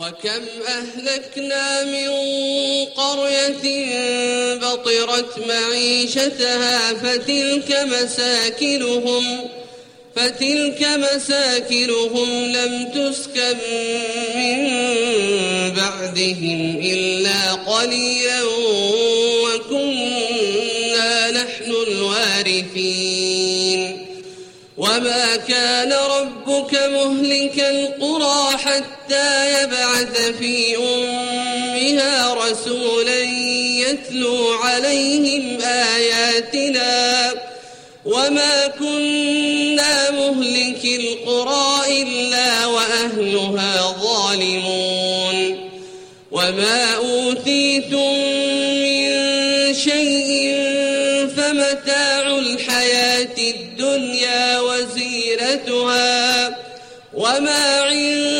وكم أهلكنا من قرية بطرت معيشتها فتلك مساكنهم فتلك مساكنهم لم تسكن من بعدهم إلا قليلا وكنا نحن الوارثين. وما كان ربك مهلك القرى حتى يبعث في أمها رسولا يتلو عليهم آياتنا وما كنا مهلك القرى إلا وأهلها ظالمون وما أوتيتم من شيء فمتاع الحياة الدنيا وزينتها وما عند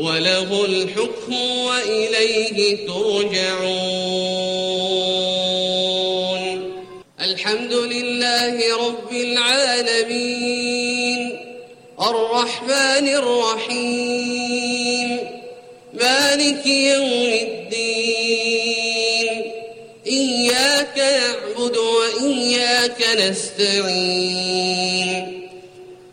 وله الحكم وإليه ترجعون. الحمد لله رب العالمين. الرحمن الرحيم. مالك يوم الدين. إياك نعبد وإياك نستعين.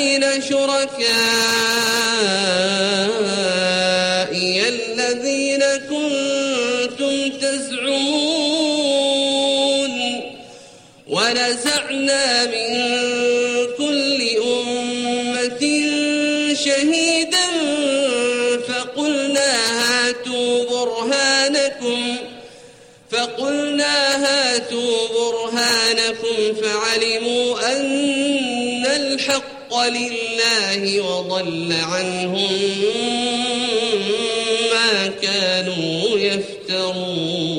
أين شركائي الذين كنتم تزعمون ونزعنا من كل أمة شهيدا فقلنا هاتوا برهانكم فقلنا هاتوا برهانكم فعلموا أن الحق لله وضل عنهم ما كانوا يفترون.